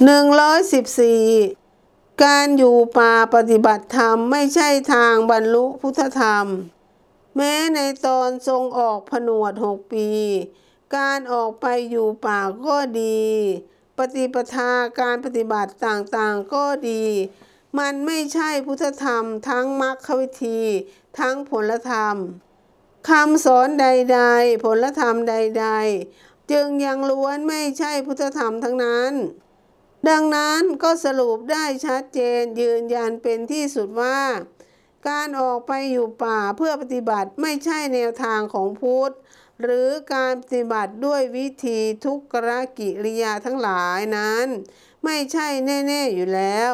114 การอยู่ป่าปฏิบัติธรรมไม่ใช่ทางบรรลุพุทธธรรม แม้ในตอนทรงออกผนวดหกปี การออกไปอยู่ป่าก็ดี ปฏิปทาการปฏิบัติต่างๆก็ดี มันไม่ใช่พุทธธรรม ทั้งมรรควิธี ทั้งผลธรรมคำสอนใดๆ ผลธรรมใด ๆ จึงยังล้วนไม่ใช่พุทธธรรมทั้งนั้น ดังนั้นก็สรุปได้ชัดเจนยืนยันเป็นที่สุดว่า การออกไปอยู่ป่าเพื่อปฏิบัติไม่ใช่แนวทางของพุทธ หรือการปฏิบัติด้วยวิธีทุกรกิริยาทั้งหลายนั้น ไม่ใช่แน่ๆอยู่แล้ว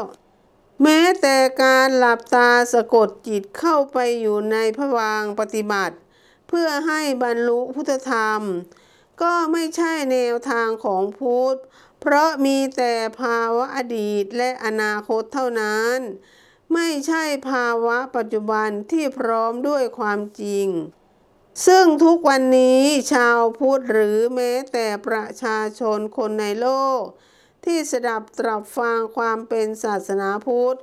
แม้แต่การหลับตาสะกดจิตเข้าไปอยู่ในพวังปฏิบัติ เพื่อให้บรรลุพุทธธรรม ก็ไม่ใช่แนวทางของพุทธ เพราะมีแต่ภาวะอดีตและอนาคตเท่านั้น ไม่ใช่ภาวะปัจจุบันที่พร้อมด้วยความจริง ซึ่งทุกวันนี้ชาวพุทธหรือแม้แต่ประชาชนคนในโลก ที่สดับตรับฟังความเป็นศาสนาพุทธ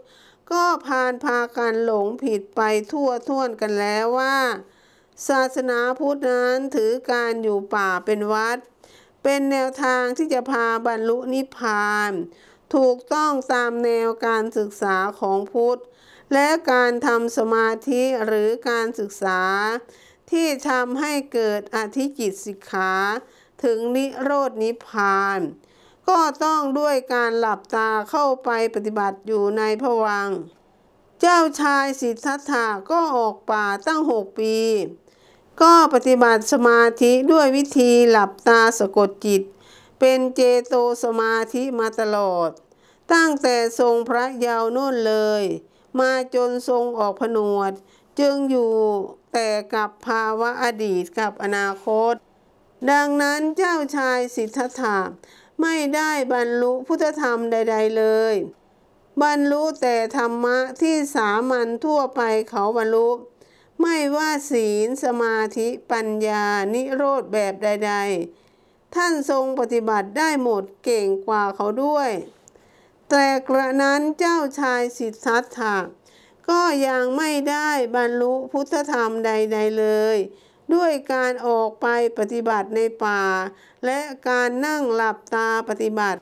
ก็พานพากันหลงผิดไปทั่วท่วนกันแล้วว่า ศาสนาพุทธนั้นถือการอยู่ป่าเป็นวัด เป็นแนวทางที่จะพาบรรลุนิพพาน ถูกต้องตามแนวการศึกษาของพุทธ และการทำสมาธิหรือการศึกษา ที่ทำให้เกิดอธิจิตสิกขาถึงนิโรดนิพพาน ก็ต้องด้วยการหลับตาเข้าไปปฏิบัติอยู่ในพวัง เจ้าชายสิทธัตถะก็ออกป่าตั้งหกปี ก็ปฏิบัติสมาธิด้วยวิธีหลับตาสะกดจิต เป็นเจโตสมาธิมาตลอด ตั้งแต่ทรงพระยาวนู่นเลย มาจนทรงออกผนวด จึงอยู่แต่กับภาวะอดีตกับอนาคต ดังนั้นเจ้าชายสิทธัตถะไม่ได้บรรลุพุทธธรรมใด ๆ เลย บรรลุแต่ธรรมะที่สามัญทั่วไปเขาบรรลุ ไม่ว่าศีลสมาธิปัญญานิโรธแบบใด ๆ ท่านทรงปฏิบัติได้หมดเก่งกว่าเขาด้วย แต่กระนั้นเจ้าชายสิทธัตถะก็ยังไม่ได้บรรลุพุทธธรรมใด ๆเลย ด้วยการออกไปปฏิบัติในป่า และการนั่งหลับตาปฏิบัติ